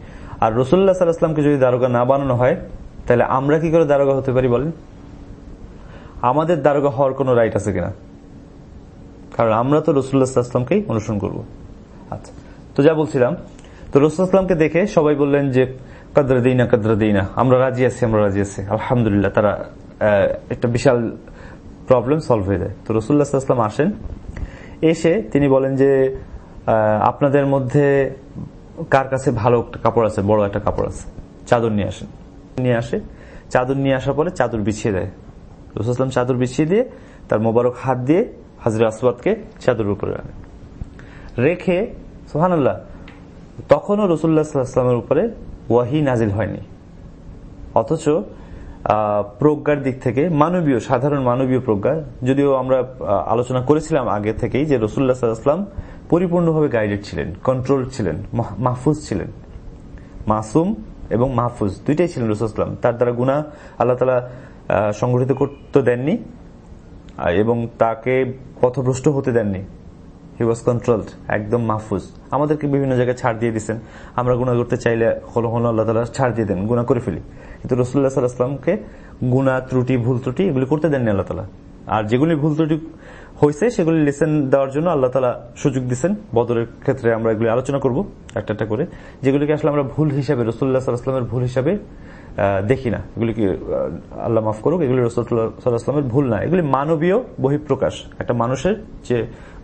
আর রসুল্লাহ সাল্লাহামকে যদি দারোগা না বানানো হয় তাহলে আমরা কি করে দারোগা হতে পারি বলেন? আমাদের দারোগা হওয়ার কোন রাইট আছে কিনা? কারণ আমরা তো রসুল্লাহ সাল্লামকেই অনুসরণ করব। আচ্ছা তো যা বলছিলাম, তো রসুলামকে দেখে সবাই বললেন যে, কাদরা দিই না কাদরা দিই না আমরা রাজি আছি, আমরা রাজি আছি। আলহামদুলিল্লাহ, তারা একটা বিশাল প্রবলেম সলভ হয়ে যায়। তো রসুল্লাহাম আসেন, এসে তিনি বলেন যে আপনাদের মধ্যে কার কাছে ভালো একটা কাপড় আছে, বড় একটা কাপড় আছে? চাদর নিয়ে আসেন। নিয়ে আসে। চাদর নিয়ে আসার পরে চাদর বিছিয়ে দেয়। রসুলাম চাদর বিছিয়ে দিয়ে তার মোবারক হাত দিয়ে হাজরা আসওয়াদকে চাদর উপরে রাখে রেখে সোহানুল্লাহ তখনও রসুল্লাহ সাল্লামের উপরে ওয়াহি নাজিল হয়নি। অথচ প্রজ্ঞার দিক থেকে মানবীয়, সাধারণ মানবীয় প্রজ্ঞা, যদিও আমরা আলোচনা করেছিলাম আগে থেকেই যে রসুল্লাহ সাল্লাম পরিপূর্ণভাবে গাইডেড ছিলেন কন্ট্রোল ছিলেন মাহফুজ ছিলেন। মাসুম এবং মাহফুজ, দুইটাই ছিলেন রসুলাম তার দ্বারা গুণা আল্লাহ তালা সংগঠিত করতে দেননি এবং তাকে পথভ্রষ্ট হতে দেননি। হি ওয়াজ কন্ট্রোলড একদম মাহফুজ। আমাদেরকে বিভিন্ন জায়গায় ছাড় দিয়ে দিচ্ছেন আমরা গুণা করতে চাইলে হলো হলো আল্লাহ তালা ছাড় দিয়ে দেন গুণা করে ফেলি। কিন্তু রসুল্লাহ সাল্লাহামকে গুণা ত্রুটি, ভুল ত্রুটি এগুলি করতে দেননি আল্লাহ তালা আর যেগুলি ভুল ত্রুটি হয়েছে সেগুলি লেসেন দেওয়ার জন্য আল্লাহ তালা সুযোগ দিচ্ছেন বদরের ক্ষেত্রে আমরা এগুলি আলোচনা করব একটা একটা করে। যেগুলিকে আসলে আমরা ভুল হিসাবে রসুল্লাহ সাল্লাহামের ভুল হিসাবে দেখি না। এগুলিকে আল্লাহ মাফ করুক, এগুলি রসুল্লাহামের ভুল না। এগুলি মানবীয় বহিঃপ্রকাশ। একটা মানুষের যে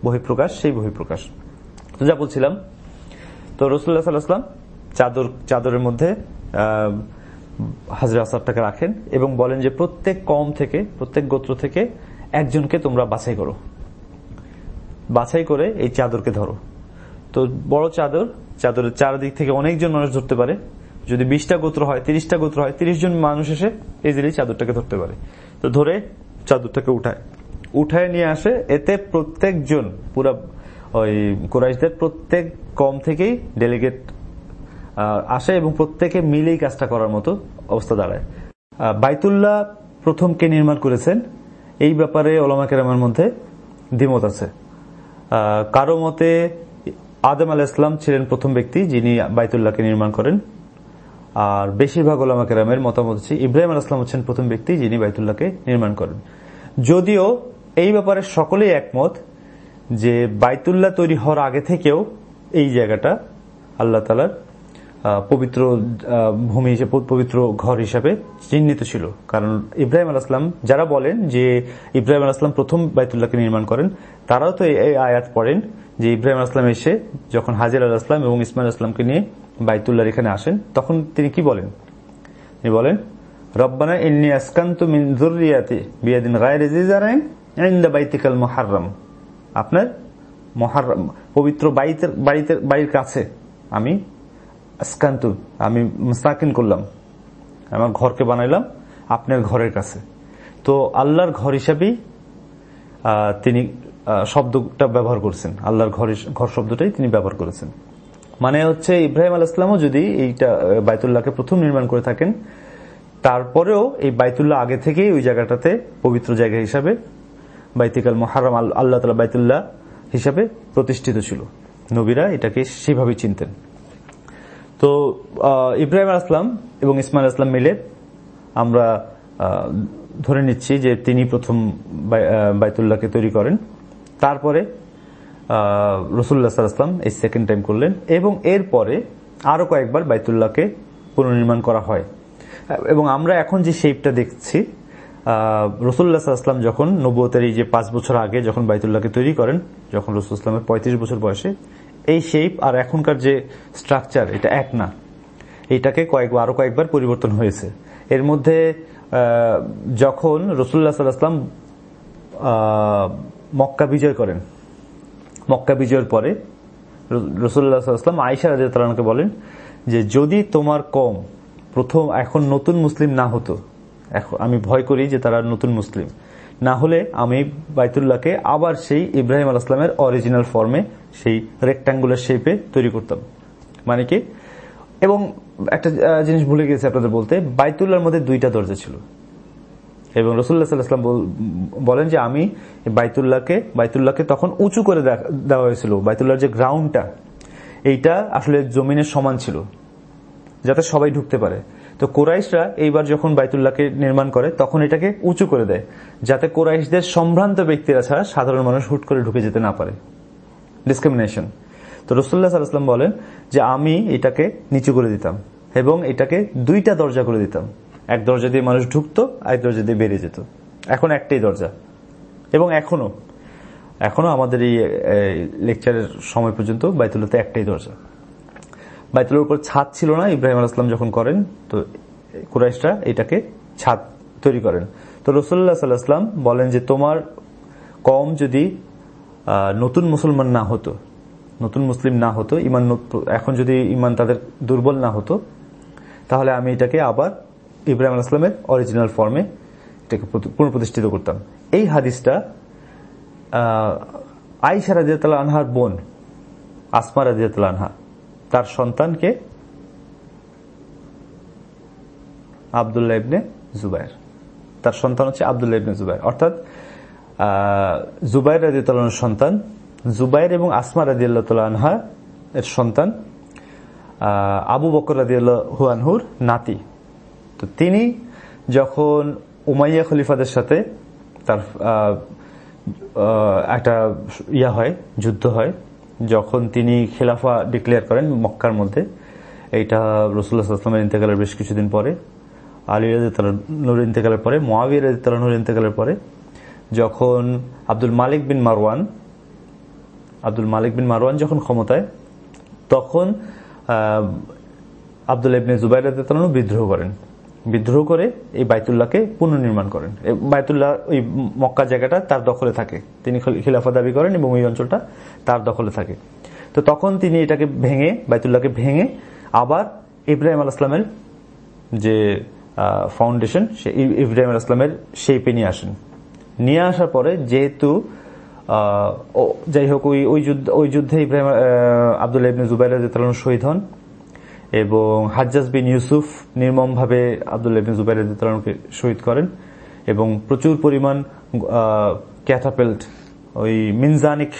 বহিঃপ্রকাশ, সেই বহিঃপ্রকাশ। তো যা বলছিলাম, তো রসুল্লাহ সাল্লাহাম চাদর, চাদরের মধ্যে হাজরা আসাদটাকে রাখেন এবং বলেন যে প্রত্যেক কম থেকে, প্রত্যেক গোত্র থেকে একজনকে তোমরা বাছাই করো। বাছাই করে এই চাদরকে ধরো। তো বড় চাদর, চাদরের চারদিক থেকে অনেকজন মানুষ ধরতে পারে। যদি বিশটা গোত্র হয়, তিরিশটা গোত্র হয় তিরিশ জন মানুষ এসে ইজিলি চাদরটাকে ধরতে পারে। তো ধরে চাদরটাকে উঠায়। উঠায় নিয়ে আসে, এতে প্রত্যেকজন পুরা ওই কোরাইশদের প্রত্যেক কম থেকেই ডেলিগেট আসে এবং প্রত্যেকে মিলেই কাজটা করার মতো অবস্থা দাঁড়ায়। বাইতুল্লাহ প্রথম কে নির্মাণ করেছেন এই ব্যাপারে ওলামা কেরামের মধ্যে দ্বিমত আছে। কারও মতে আদম আল ইসলাম ছিলেন প্রথম ব্যক্তি যিনি বাইতুল্লাহকে নির্মাণ করেন। আর বেশিরভাগ ওলামা কেরামের মতামত হচ্ছে ইব্রাহিম আল ইসলাম হচ্ছেন প্রথম ব্যক্তি যিনি বাইতুল্লাহকে নির্মাণ করেন। যদিও এই ব্যাপারে সকলেই একমত যে বাইতুল্লাহ তৈরি হওয়ার আগে থেকেও এই জায়গাটা আল্লাহ তালার পবিত্র ভূমি হিসেবে পবিত্র ঘর হিসাবে চিহ্নিত ছিল। কারণ ইব্রাহিম আল আসলাম যারা বলেন যে ইব্রাহিম আল আসলাম প্রথম বাইতুল্লাহকে নির্মাণ করেন, তারাও তো এই আয়াত পড়েন যে ইব্রাহিম আসলাম এসে যখন হাজির আল আসলাম এবং ইসমাইল আসলামকে নিয়ে বাইতুল্লাহর এখানে আসেন, তখন তিনি কি বলেন? তিনি বলেন, রব্বানা ইন্নি আসকান্তু মিন বিয়াদিন গায়রি ইনদা বাইতিকাল মুহাররম। আপনার মহারম পবিত্র বাড়িতে বাড়ির কাছে আমি আসকান্তু, আমি মুস্তাকিন করলাম। আমার ঘরকে বানাইলাম আপনার ঘরের কাছে। তো আল্লাহর ঘর হিসাবেই তিনি শব্দটা ব্যবহার করছেন। আল্লাহর ঘর ঘর শব্দটাই তিনি ব্যবহার করেছেন। মানে হচ্ছে ইব্রাহিম আল ইসলামও যদি এইটা বাইতুল্লাহকে প্রথম নির্মাণ করে থাকেন, তারপরেও এই বাইতুল্লাহ আগে থেকেই ওই জায়গাটাতে পবিত্র জায়গা হিসাবে বাইতিকাল মহারাম আল- আল্লাহ তালা বাইতুল্লাহ হিসাবে প্রতিষ্ঠিত ছিল। নবীরা এটাকে সেভাবেই চিনতেন। তো ইব্রাহিম আল ইসলাম এবং ইসমাইল আসলাম মিলে আমরা ধরে নিচ্ছি যে তিনি প্রথম বাই- বাইতুল্লাহকে তৈরি করেন। তারপরে রসুল্লাহ সাল্লাম এই সেকেন্ড টাইম করলেন এবং এরপরে আরও কয়েকবার বাইতুল্লাহকে পুনর্নির্মাণ করা হয়। এবং আমরা এখন যে শেপটা দেখছি রসুল্লাহ সাল্লাম যখন নব্বতের এই যে পাঁচ বছর আগে যখন বাইতুল্লাহকে তৈরি করেন, যখন রসুল ইসলামের পঁয়ত্রিশ বছর বয়সে এই শেপ আর এখনকার যে স্ট্রাকচার এটা এক না। এটাকে কয়েকবার আরও কয়েকবার পরিবর্তন হয়েছে। এর মধ্যে যখন রসুল্লাহ সাল্লাম মক্কা বিজয় করেন, মক্কা বিজয়ের পরে রসুল্লাহাম আয়সা রাজাকে বলেন যে, যদি তোমার কম, প্রথম এখন নতুন মুসলিম না হতো আমি ভয় করি যে তারা নতুন মুসলিম। না হলে আমি বাইতুল্লাহকে আবার সেই ইব্রাহিম আল অরিজিনাল ফর্মে সেই রেক্টাঙ্গুলার শেপে তৈরি করতাম। মানে কি? এবং একটা জিনিস ভুলে গেছি আপনাদের বলতে, বাইতুল্লাহর মধ্যে দুইটা দরজা ছিল। এবং রসুল্লাহ সাল্লাহাম বলেন যে আমি বাইতুল্লাহকে বাইতুল্লাহকে তখন উঁচু করে দেওয়া হয়েছিল। বাইতুল্লাহর যে গ্রাউন্ডটা এইটা আসলে জমিনের সমান ছিল, যাতে সবাই ঢুকতে পারে। তো কোরাইশরা এইবার যখন বাইতুল্লাহকে নির্মাণ করে, তখন এটাকে উঁচু করে দেয়, যাতে কোরাইশদের সম্ভ্রান্ত ব্যক্তিরা ছাড়া সাধারণ মানুষ হুট করে ঢুকে যেতে না পারে। ডিসক্রিমিনেশন তো রসুল্লাহ সাল্লাম বলেন যে, আমি এটাকে নিচু করে দিতাম এবং এটাকে দুইটা দরজা করে দিতাম। এক দরজা দিয়ে মানুষ ঢুকতো এক দরজা দিয়ে বেরিয়ে যেত। এখন একটাই দরজা। এবং এখনও এখনও আমাদের এই লেকচারের সময় পর্যন্ত বাইতুল্লাতে একটাই দরজা। বাইতুলের উপর ছাদ ছিল না, ইব্রাহিম আলাইসলাম যখন করেন, তো কুরাইশরা এটাকে ছাদ তৈরি করেন। তো রসুল্লাহ সাল্লাহাম বলেন যে, তোমার কম যদি নতুন মুসলমান না হতো, নতুন মুসলিম না হতো ইমান এখন যদি ইমান তাদের দুর্বল না হতো, তাহলে আমি এটাকে আবার ইব্রাহিম আলাইসলামের অরিজিনাল ফর্মে এটাকে পুনঃপ্রতিষ্ঠিত করতাম। এই হাদিসটা আইসা রাজিয়াতাল আনহার বোন, আসমা রাজিয়াতাল আনহা তার সন্তানকে আবদুল্লাহ ইবনে জুবাইর। তার সন্তান হচ্ছে আবদুল্লাহ ইবনে জুবাইর। অর্থাৎ জুবাইর জুবাইর রাজিউল্লাহর সন্তান, জুবাইর এবং আসমা রাজিয়াল্লাহ আনহা এর সন্তান আবু বকর রাজিয়াল্লাহু আনহুর নাতি। তো তিনি যখন উমাইয়া খলিফাদের সাথে তার একটা ইয়া হয়, যুদ্ধ হয় যখন তিনি খেলাফা ডিক্লেয়ার করেন মক্কার মধ্যে, এইটা রসুল্লাহ আসলামের ইন্তেকালের বেশ কিছুদিন পরে, আলী রাজুর ইন্তেকালের পরে মোয়াবিয়া রাজুর ইন্তেকালের পরে, যখন Abdul Malik bin Marwan, Abdul Malik bin Marwan যখন ক্ষমতায়, তখন আব্দুল ইবনে রাদিয়াল্লাহু আনহু বিদ্রোহ করেন। বিদ্রোহ করে এই বাইতুল্লাহকে পুনর্নির্মাণ করেন। বাইতুল্লাহ ওই মক্কা জায়গাটা তার দখলে থাকে। তিনি খিল- খিলাফা দাবি করেন এবং ওই অঞ্চলটা তার দখলে থাকে। তো তখন তিনি এটাকে ভেঙে, বাইতুল্লাহকে ভেঙে আবার ইব্রাহিম আল ইসলামের যে ফাউন্ডেশন সে ইব্রাহিম আল ইসলামের শেপে নিয়ে আসেন। নিয়ে আসার পরে যেহেতু যাই হোক ওই ওই যুদ্ধ, ওই যুদ্ধে ইব্রাহিম আবদুল্লাহ ইবনে জুবাইর শহীদ হন। এবং হাজ্জাজ বিন ইউসুফ নির্মমভাবে আবদুল্লাহ ইবনে জুবাইর শহীদ করেন এবং প্রচুর পরিমাণ ক্যাথাপেল্ট ওই মিনজানিক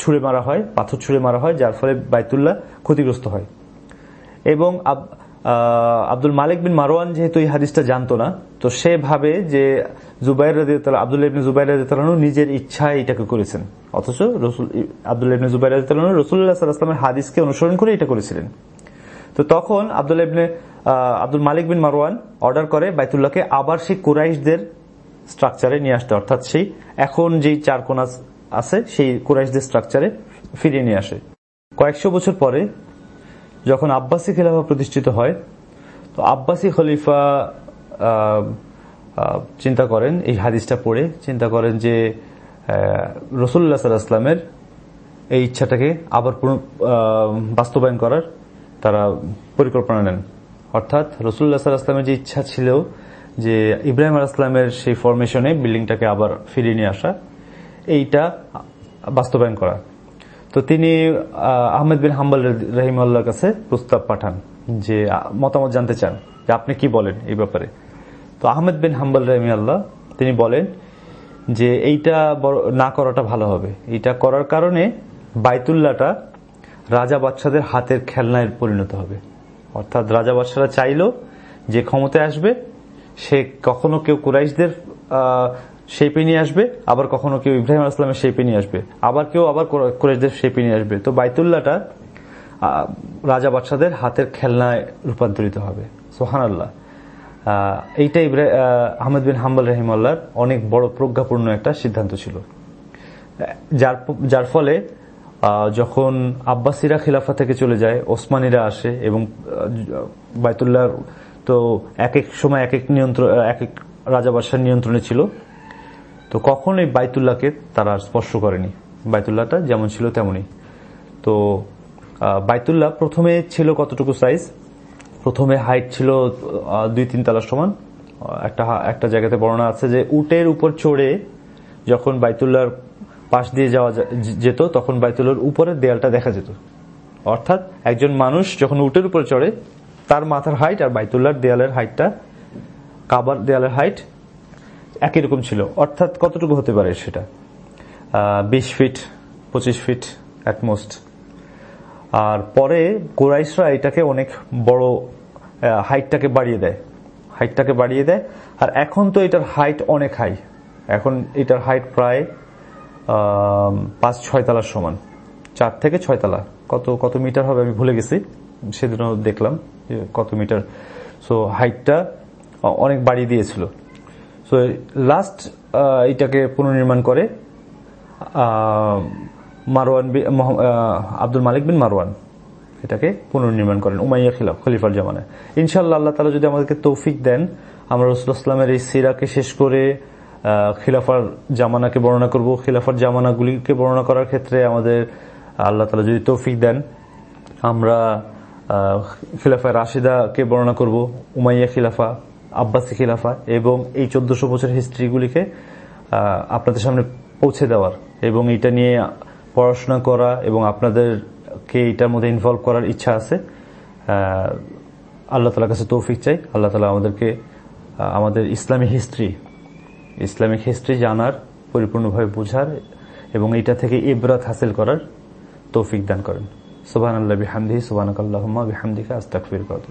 ছুঁড়ে মারা হয়, পাথর ছুঁড়ে মারা হয়, যার ফলে বাইতুল্লাহ ক্ষতিগ্রস্ত হয়। এবং আব্দুল মালিক বিন মারোয়ান যেহেতু এই হাদিসটা জানতো না, তো সে ভাবে যে জুবাইর আব্দুল ইবনে জুবাইর রাদিয়াল্লাহু নিজের ইচ্ছায় এটাকে করেছেন। অথচ রসুল, আব্দুল ইবনে জুবাইর সাল্লাল্লাহু আলাইহি ওয়াসাল্লামের হাদিসকে অনুসরণ করে এটা করেছিলেন। তো তখন Abdul ibn Abdul Malik bin Marwan order করে বাইতুল্লাহকে আবার সেই কুরাইশদের স্ট্রাকচারে নিয়ে আসতে, অর্থাৎ সেই এখন যেই চার কোনা আছে, সেই কুরাইশদের স্ট্রাকচারে ফিরিয়ে নিয়ে আসে। কয়েকশো বছর পরে যখন আব্বাসী খেলাফা প্রতিষ্ঠিত হয়, তো আব্বাসী খলিফা চিন্তা করেন, এই হাদিসটা পড়ে চিন্তা করেন যে রসুল্লাহ সাল্লাহামের এই ইচ্ছাটাকে আবার বাস্তবায়ন করার তারা পরিকল্পনা নেন। অর্থাৎ রসুল্লাহ সাল্লাহামের যে ইচ্ছা ছিল যে ইব্রাহিম আল ইসলামের সেই ফরমেশনে বিল্ডিংটাকে আবার ফিরিয়ে নিয়ে আসা এইটা বাস্তবায়ন করা। তো তিনি আহ, আহমেদ বিন হাম্বল রহিমাল্লাহর কাছে প্রস্তাব পাঠান যে মতামত জানতে চান যে আপনি কি বলেন এই ব্যাপারে। তো আহমেদ বিন হাম্বল রহিমাল্লাহ তিনি বলেন যে এইটা না করাটা ভালো হবে। এটা করার কারণে বাইতুল্লাহটা রাজা বাদশাদের হাতের খেলনায় পরিণত হবে। অর্থাৎ রাজা বাদশারা চাইলো যে ক্ষমতায় আসবে, সে কখনো কেউ কুরাইশদের শেপে নিয়ে আসবে, আবার কখনো কেউ ইব্রাহিম আসলামের শেপে নিয়ে আসবে, আবার কেউ আবার কুরা- কুরাইশদের শেপে নিয়ে আসবে। তো বাইতুল্লাহটা রাজা বাদশাদের হাতের খেলনায় রূপান্তরিত হবে। সোহান আল্লাহ এইটা আহমেদ বিন হাম্বল রহিমাল্লার অনেক বড় প্রজ্ঞাপূর্ণ একটা সিদ্ধান্ত ছিল। যার যার ফলে যখন আব্বাসিরা খিলাফা থেকে চলে যায় ওসমানীরা আসে এবং আহ, বাইতুল্লাহ তো এক এক সময় এক এক নিয়ন্ত্রণ এক এক রাজাবাসার নিয়ন্ত্রণে ছিল। তো কখনোই বাইতুল্লাহকে তারা আর স্পর্শ করেনি? বাইতুল্লাহটা যেমন ছিল তেমনই। তো আহ, বাইতুল্লাহ প্রথমে ছিল কতটুকু সাইজ প্রথমে হাইট ছিল দুই তিন তলার সমান। একটা একটা জায়গাতে বর্ণনা আছে যে উটের উপর চড়ে যখন বাইতুল্লাহর পাশ দিয়ে যাওয়া যেত, তখন বাইতুল্লাহর উপরের দেয়ালটা দেখা যেত। অর্থাৎ একজন মানুষ যখন উটের উপরে চড়ে, তার মাথার হাইট আর বাইতুল্লাহর দেয়ালের হাইটটা কাবার দেয়ালের হাইট একই রকম ছিল। অর্থাৎ কতটুকু হতে পারে সেটা? বিশ ফিট পঁচিশ ফিট অ্যাটমোস্ট আর পরে কোরাইশরা এটাকে অনেক বড় হাইটটাকে বাড়িয়ে দেয়। হাইটটাকে বাড়িয়ে দেয়। আর এখন তো এটার হাইট অনেক হাই এখন এটার হাইট প্রায় পাঁচ, ছয় তলার সমান। চার থেকে ছয়তলা কত কত মিটার হবে আমি ভুলে গেছি। সেদিনও দেখলাম কত মিটার। সো হাইটটা অনেক বাড়িয়ে দিয়েছিল। সো লাস্ট এটাকে পুনর্নির্মাণ করে মারওয়ান আব্দুল মালিক বিন মারওয়ান এটাকে পুনর্নির্মাণ করেন, উমাইয়া খিলাফ, খলিফার জামানায়। ইনশাল্লাহ আল্লাহ তালা যদি আমাদেরকে তৌফিক দেন, আমরা রসুলামের এই সিরাকে শেষ করে খিলাফার জামানাকে বর্ণনা করব। খিলাফার জামানাগুলিকে বর্ণনা করার ক্ষেত্রে আমাদের আল্লাহ তালা যদি তৌফিক দেন, আমরা খিলাফা রাশিদাকে বর্ণনা করব, উমাইয়া খিলাফা, আব্বাসী খিলাফা এবং এই চোদ্দশো বছর হিস্ট্রিগুলিকে আপনাদের সামনে পৌঁছে দেওয়ার এবং এটা নিয়ে পড়াশোনা করা এবং আপনাদেরকে এটার মধ্যে ইনভলভ করার ইচ্ছা আছে আল্লাহ তালার কাছে তৌফিক চাই। আল্লাহ তালা আমাদেরকে আমাদের ইসলামী হিস্ট্রি ইসলামিক হিস্ট্রি জানার, পরিপূর্ণভাবে বোঝার এবং এটা থেকে ইবরাত হাসিল করার তৌফিক দান করেন। সুবাহ আল্লাহ বিহামদি সুবাহ আল্লাহ বিহামদিকে আস্তাকফির কত